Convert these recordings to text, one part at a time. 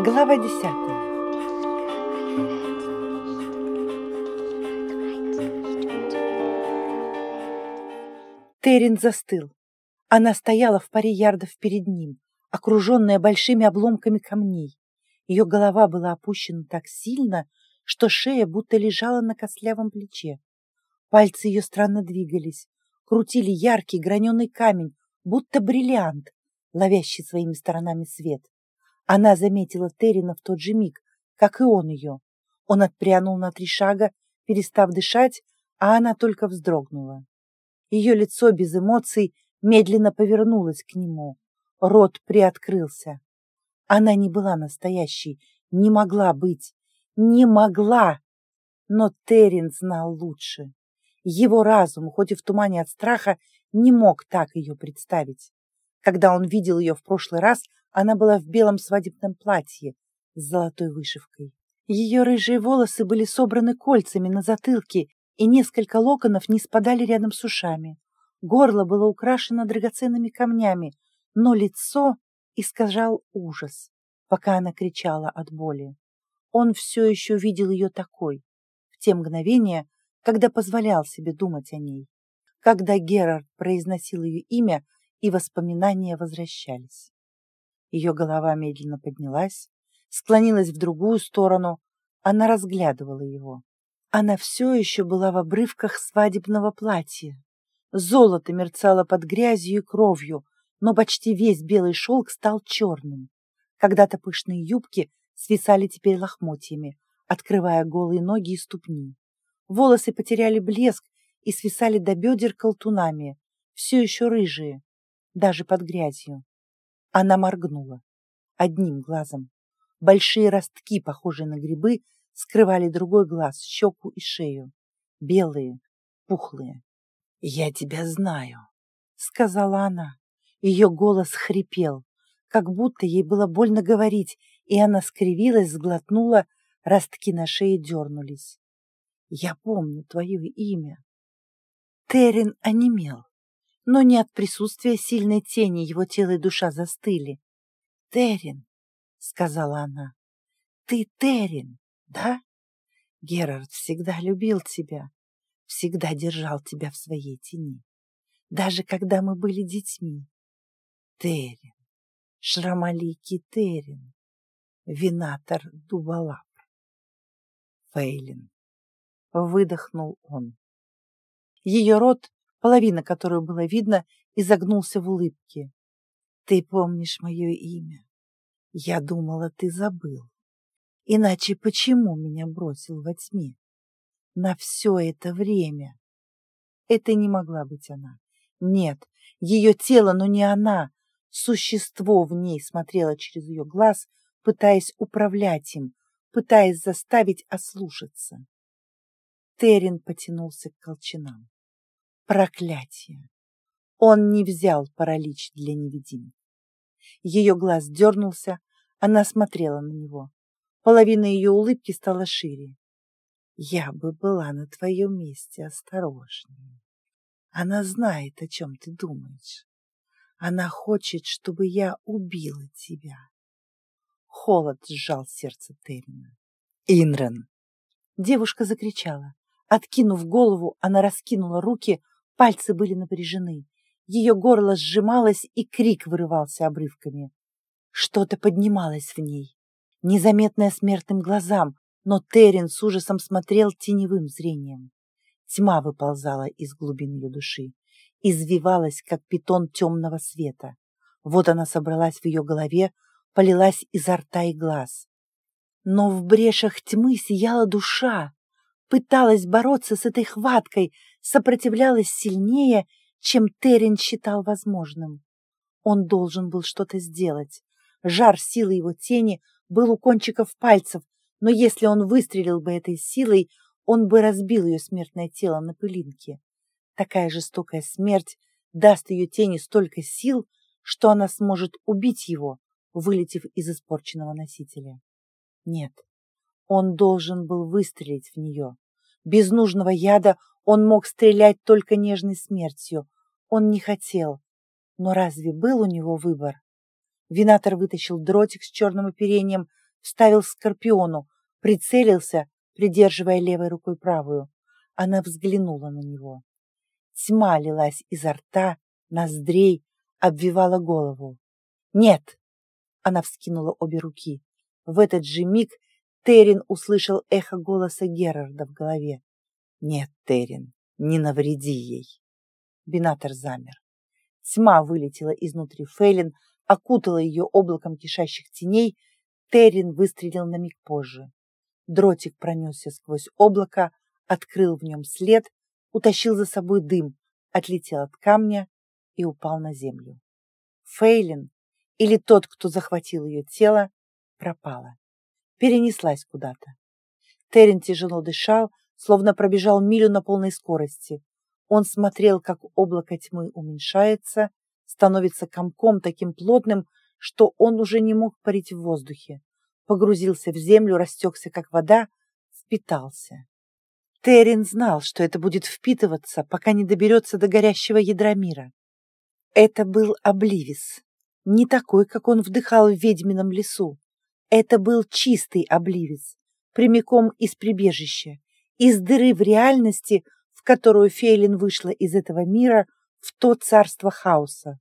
Глава десятая. Террин застыл. Она стояла в паре ярдов перед ним, окруженная большими обломками камней. Ее голова была опущена так сильно, что шея будто лежала на костлявом плече. Пальцы ее странно двигались, крутили яркий граненый камень, будто бриллиант, ловящий своими сторонами свет. Она заметила Террина в тот же миг, как и он ее. Он отпрянул на три шага, перестав дышать, а она только вздрогнула. Ее лицо без эмоций медленно повернулось к нему. Рот приоткрылся. Она не была настоящей, не могла быть, не могла. Но Террин знал лучше. Его разум, хоть и в тумане от страха, не мог так ее представить. Когда он видел ее в прошлый раз, она была в белом свадебном платье с золотой вышивкой. Ее рыжие волосы были собраны кольцами на затылке, и несколько локонов не спадали рядом с ушами. Горло было украшено драгоценными камнями, но лицо искажал ужас, пока она кричала от боли. Он все еще видел ее такой, в те мгновения, когда позволял себе думать о ней. Когда Герард произносил ее имя, и воспоминания возвращались. Ее голова медленно поднялась, склонилась в другую сторону. Она разглядывала его. Она все еще была в обрывках свадебного платья. Золото мерцало под грязью и кровью, но почти весь белый шелк стал черным. Когда-то пышные юбки свисали теперь лохмотьями, открывая голые ноги и ступни. Волосы потеряли блеск и свисали до бедер колтунами, все еще рыжие, даже под грязью. Она моргнула одним глазом. Большие ростки, похожие на грибы, скрывали другой глаз, щеку и шею. Белые, пухлые. «Я тебя знаю», — сказала она. Ее голос хрипел, как будто ей было больно говорить, и она скривилась, сглотнула, ростки на шее дернулись. «Я помню твое имя». Терен онемел но не от присутствия сильной тени его тело и душа застыли. «Террин», — сказала она, — «ты Террин, да? Герард всегда любил тебя, всегда держал тебя в своей тени, даже когда мы были детьми. Террин, Шрамаликий Террин, Винатор Дубалапр. Фейлин. Выдохнул он. Ее рот половина которой было видно, изогнулся в улыбке. «Ты помнишь мое имя? Я думала, ты забыл. Иначе почему меня бросил во тьме? На все это время!» Это не могла быть она. Нет, ее тело, но не она. Существо в ней смотрело через ее глаз, пытаясь управлять им, пытаясь заставить ослушаться. Терен потянулся к колчанам. Проклятие! Он не взял паралич для невидимых. Ее глаз дернулся, она смотрела на него. Половина ее улыбки стала шире. Я бы была на твоем месте осторожнее. Она знает, о чем ты думаешь. Она хочет, чтобы я убила тебя. Холод сжал сердце Террина. Инрен! Девушка закричала. Откинув голову, она раскинула руки, Пальцы были напряжены. Ее горло сжималось, и крик вырывался обрывками. Что-то поднималось в ней, незаметное смертным глазам, но Терен с ужасом смотрел теневым зрением. Тьма выползала из глубин ее души, извивалась, как питон темного света. Вот она собралась в ее голове, полилась изо рта и глаз. Но в брешах тьмы сияла душа, пыталась бороться с этой хваткой, сопротивлялась сильнее, чем Терен считал возможным. Он должен был что-то сделать. Жар силы его тени был у кончиков пальцев, но если он выстрелил бы этой силой, он бы разбил ее смертное тело на пылинки. Такая жестокая смерть даст ее тени столько сил, что она сможет убить его, вылетев из испорченного носителя. Нет, он должен был выстрелить в нее. Без нужного яда он мог стрелять только нежной смертью. Он не хотел. Но разве был у него выбор? Винатор вытащил дротик с черным оперением, вставил скорпиону, прицелился, придерживая левой рукой правую. Она взглянула на него. Тьма лилась изо рта, ноздрей, обвивала голову. «Нет!» Она вскинула обе руки. В этот же миг Терин услышал эхо голоса Герарда в голове. «Нет, Терин, не навреди ей!» Бинатор замер. Тьма вылетела изнутри Фейлин, окутала ее облаком кишащих теней. Терин выстрелил на миг позже. Дротик пронесся сквозь облако, открыл в нем след, утащил за собой дым, отлетел от камня и упал на землю. Фейлин, или тот, кто захватил ее тело, пропала, перенеслась куда-то. Терен тяжело дышал, словно пробежал милю на полной скорости. Он смотрел, как облако тьмы уменьшается, становится комком таким плотным, что он уже не мог парить в воздухе. Погрузился в землю, растекся, как вода, впитался. Терен знал, что это будет впитываться, пока не доберется до горящего ядра мира. Это был Обливис, не такой, как он вдыхал в ведьмином лесу. Это был чистый Обливис, прямиком из прибежища, из дыры в реальности, в которую Фейлин вышла из этого мира в то царство хаоса.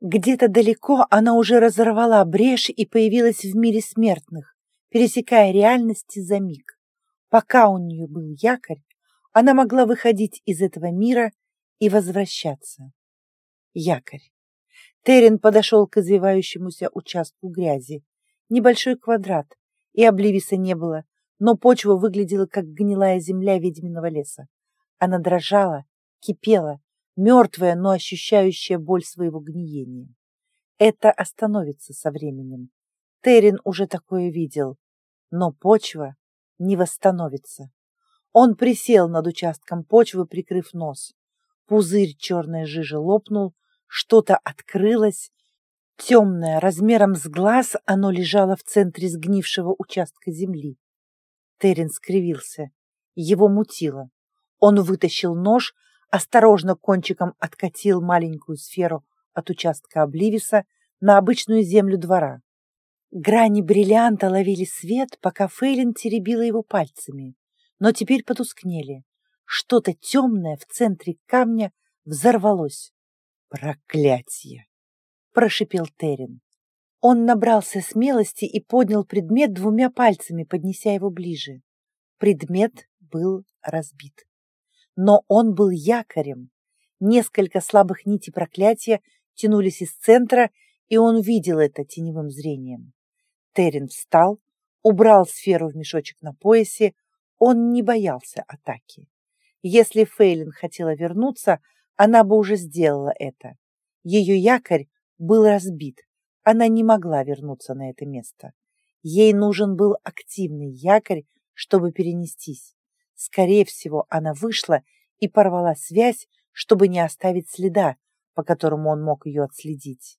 Где-то далеко она уже разорвала брешь и появилась в мире смертных, пересекая реальности за миг. Пока у нее был якорь, она могла выходить из этого мира и возвращаться. Якорь. Терен подошел к извивающемуся участку грязи. Небольшой квадрат, и обливиса не было, но почва выглядела, как гнилая земля ведьминого леса. Она дрожала, кипела, мертвая, но ощущающая боль своего гниения. Это остановится со временем. Терен уже такое видел, но почва не восстановится. Он присел над участком почвы, прикрыв нос. Пузырь черной жижи лопнул, что-то открылось. Темное, размером с глаз, оно лежало в центре сгнившего участка земли. Терен скривился. Его мутило. Он вытащил нож, осторожно кончиком откатил маленькую сферу от участка обливиса на обычную землю двора. Грани бриллианта ловили свет, пока Фейлин теребила его пальцами, но теперь потускнели. Что-то темное в центре камня взорвалось. «Проклятье!» — прошипел Терен. Он набрался смелости и поднял предмет двумя пальцами, поднеся его ближе. Предмет был разбит. Но он был якорем. Несколько слабых нитей проклятия тянулись из центра, и он видел это теневым зрением. Терен встал, убрал сферу в мешочек на поясе. Он не боялся атаки. Если Фейлин хотела вернуться, она бы уже сделала это. Ее якорь был разбит. Она не могла вернуться на это место. Ей нужен был активный якорь, чтобы перенестись. Скорее всего, она вышла и порвала связь, чтобы не оставить следа, по которому он мог ее отследить.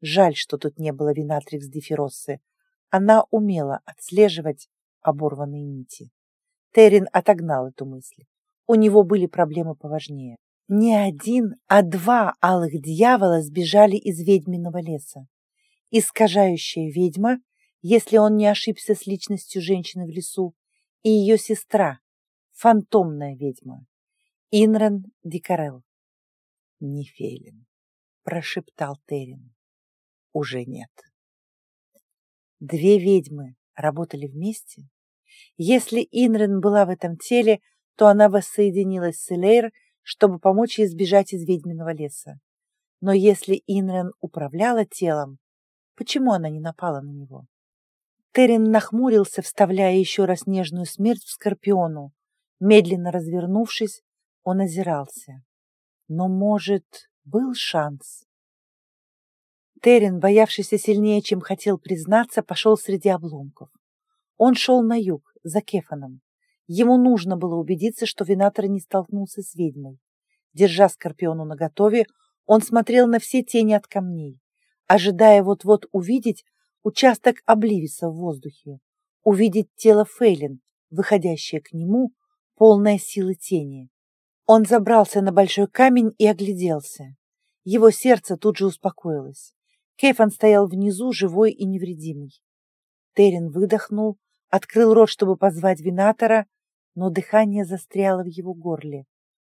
Жаль, что тут не было Винатрикс Дефироссы. Она умела отслеживать оборванные нити. Террин отогнал эту мысль. У него были проблемы поважнее. Не один, а два алых дьявола сбежали из ведьминого леса. Искажающая ведьма, если он не ошибся с личностью женщины в лесу, и ее сестра, фантомная ведьма, Инрен Дикарел. «Не Фейлин», — прошептал Террин. «Уже нет». Две ведьмы работали вместе. Если Инрен была в этом теле, то она воссоединилась с Элейр, чтобы помочь ей сбежать из ведьминого леса. Но если Инрен управляла телом, почему она не напала на него? Терен нахмурился, вставляя еще раз нежную смерть в Скорпиону. Медленно развернувшись, он озирался. Но, может, был шанс? Терен, боявшийся сильнее, чем хотел признаться, пошел среди обломков. Он шел на юг, за Кефаном. Ему нужно было убедиться, что Винатор не столкнулся с ведьмой. Держа Скорпиону наготове, он смотрел на все тени от камней, ожидая вот-вот увидеть участок Обливиса в воздухе, увидеть тело Фейлин, выходящее к нему, полное силы тени. Он забрался на большой камень и огляделся. Его сердце тут же успокоилось. Кейфан стоял внизу, живой и невредимый. Терен выдохнул, открыл рот, чтобы позвать винатора, но дыхание застряло в его горле.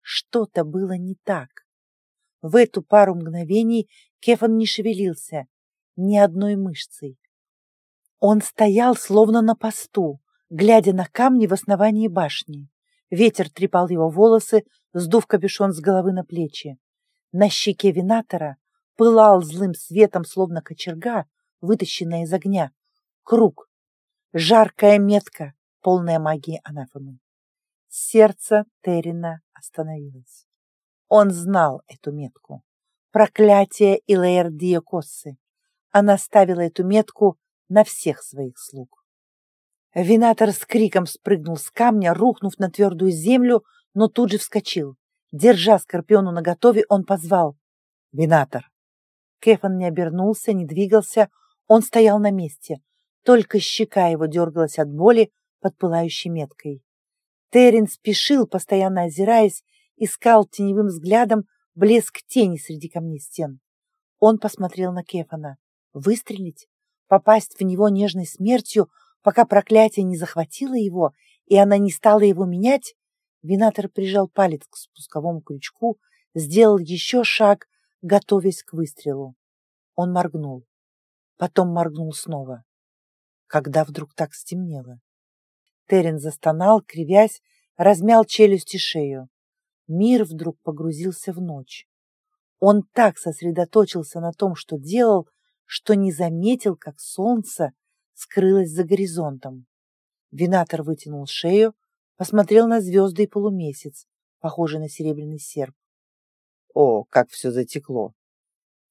Что-то было не так. В эту пару мгновений Кефан не шевелился ни одной мышцей. Он стоял словно на посту, глядя на камни в основании башни. Ветер трепал его волосы, сдув капюшон с головы на плечи. На щеке винатора пылал злым светом, словно кочерга, вытащенная из огня. Круг. Жаркая метка, полная магии анафемы. Сердце Террина остановилось. Он знал эту метку. Проклятие Илэйр Диакоссы. Она ставила эту метку на всех своих слуг. Винатор с криком спрыгнул с камня, рухнув на твердую землю, но тут же вскочил. Держа Скорпиону наготове, он позвал. «Винатор!» Кефан не обернулся, не двигался, он стоял на месте. Только щека его дергалась от боли под пылающей меткой. Терен спешил, постоянно озираясь, искал теневым взглядом блеск тени среди камней стен. Он посмотрел на Кефана. Выстрелить? Попасть в него нежной смертью, пока проклятие не захватило его, и она не стала его менять? Винатор прижал палец к спусковому крючку, сделал еще шаг, готовясь к выстрелу. Он моргнул. Потом моргнул снова. Когда вдруг так стемнело? Терен застонал, кривясь, размял челюсть и шею. Мир вдруг погрузился в ночь. Он так сосредоточился на том, что делал, что не заметил, как солнце скрылось за горизонтом. Винатор вытянул шею, посмотрел на звезды и полумесяц, похожий на серебряный серп. О, как все затекло!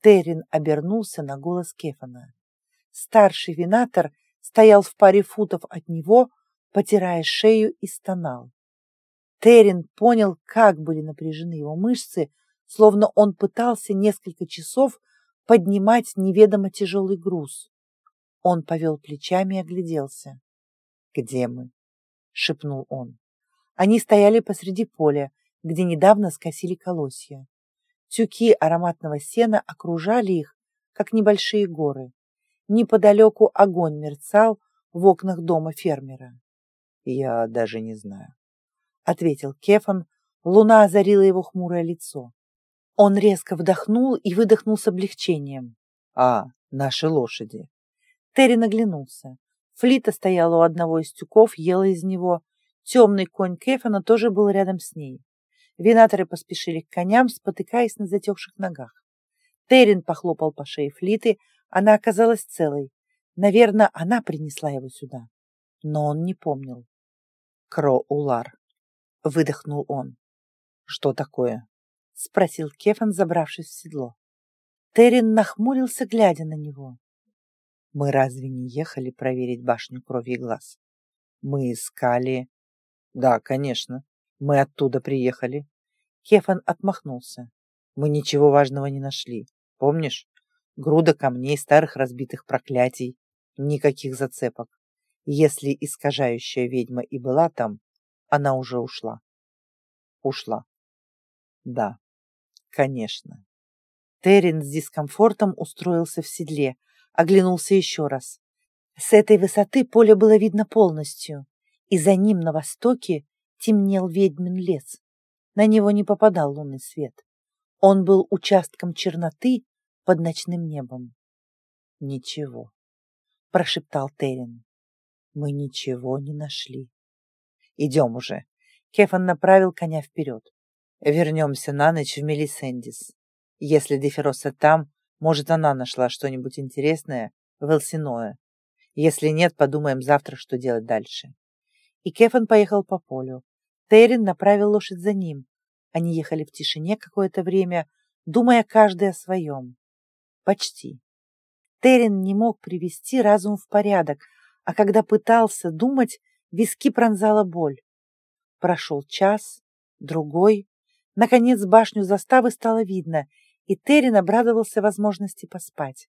Террин обернулся на голос Кефана. Старший винатор стоял в паре футов от него, потирая шею и стонал. Террин понял, как были напряжены его мышцы, словно он пытался несколько часов поднимать неведомо тяжелый груз. Он повел плечами и огляделся. «Где мы?» — шепнул он. Они стояли посреди поля, где недавно скосили колосья. Тюки ароматного сена окружали их, как небольшие горы. Неподалеку огонь мерцал в окнах дома фермера. «Я даже не знаю», — ответил Кефан. Луна озарила его хмурое лицо. Он резко вдохнул и выдохнул с облегчением. «А, наши лошади!» Терри наглянулся. Флита стояла у одного из тюков, ела из него. Темный конь Кефана тоже был рядом с ней. Винаторы поспешили к коням, спотыкаясь на затекших ногах. Террин похлопал по шее Флиты, она оказалась целой. Наверное, она принесла его сюда. Но он не помнил. «Кро-Улар», — выдохнул он. «Что такое?» — спросил Кефан, забравшись в седло. Террин нахмурился, глядя на него. Мы разве не ехали проверить башню крови и глаз? Мы искали... Да, конечно, мы оттуда приехали. Кефан отмахнулся. Мы ничего важного не нашли. Помнишь? Груда камней, старых разбитых проклятий. Никаких зацепок. Если искажающая ведьма и была там, она уже ушла. Ушла. Да, конечно. Террин с дискомфортом устроился в седле, оглянулся еще раз. С этой высоты поле было видно полностью, и за ним на востоке темнел ведьмин лес. На него не попадал лунный свет. Он был участком черноты под ночным небом. «Ничего», — прошептал Терен. «Мы ничего не нашли». «Идем уже». Кефан направил коня вперед. «Вернемся на ночь в Мелисендис. Если Дефироса там, может, она нашла что-нибудь интересное в Элсиное. Если нет, подумаем завтра, что делать дальше. И Кефан поехал по полю. Террин направил лошадь за ним. Они ехали в тишине какое-то время, думая каждый о своем. Почти. Террин не мог привести разум в порядок, а когда пытался думать, виски пронзала боль. Прошел час, другой. Наконец башню заставы стало видно, и Террин обрадовался возможности поспать.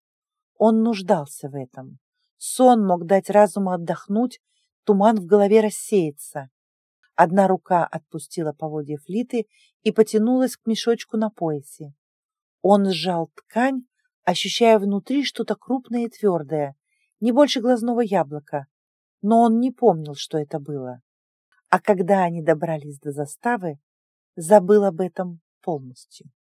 Он нуждался в этом. Сон мог дать разуму отдохнуть, туман в голове рассеяться. Одна рука отпустила поводья флиты и потянулась к мешочку на поясе. Он сжал ткань, ощущая внутри что-то крупное и твердое. не больше глазного яблока, но он не помнил, что это было. А когда они добрались до заставы, забыл об этом полностью.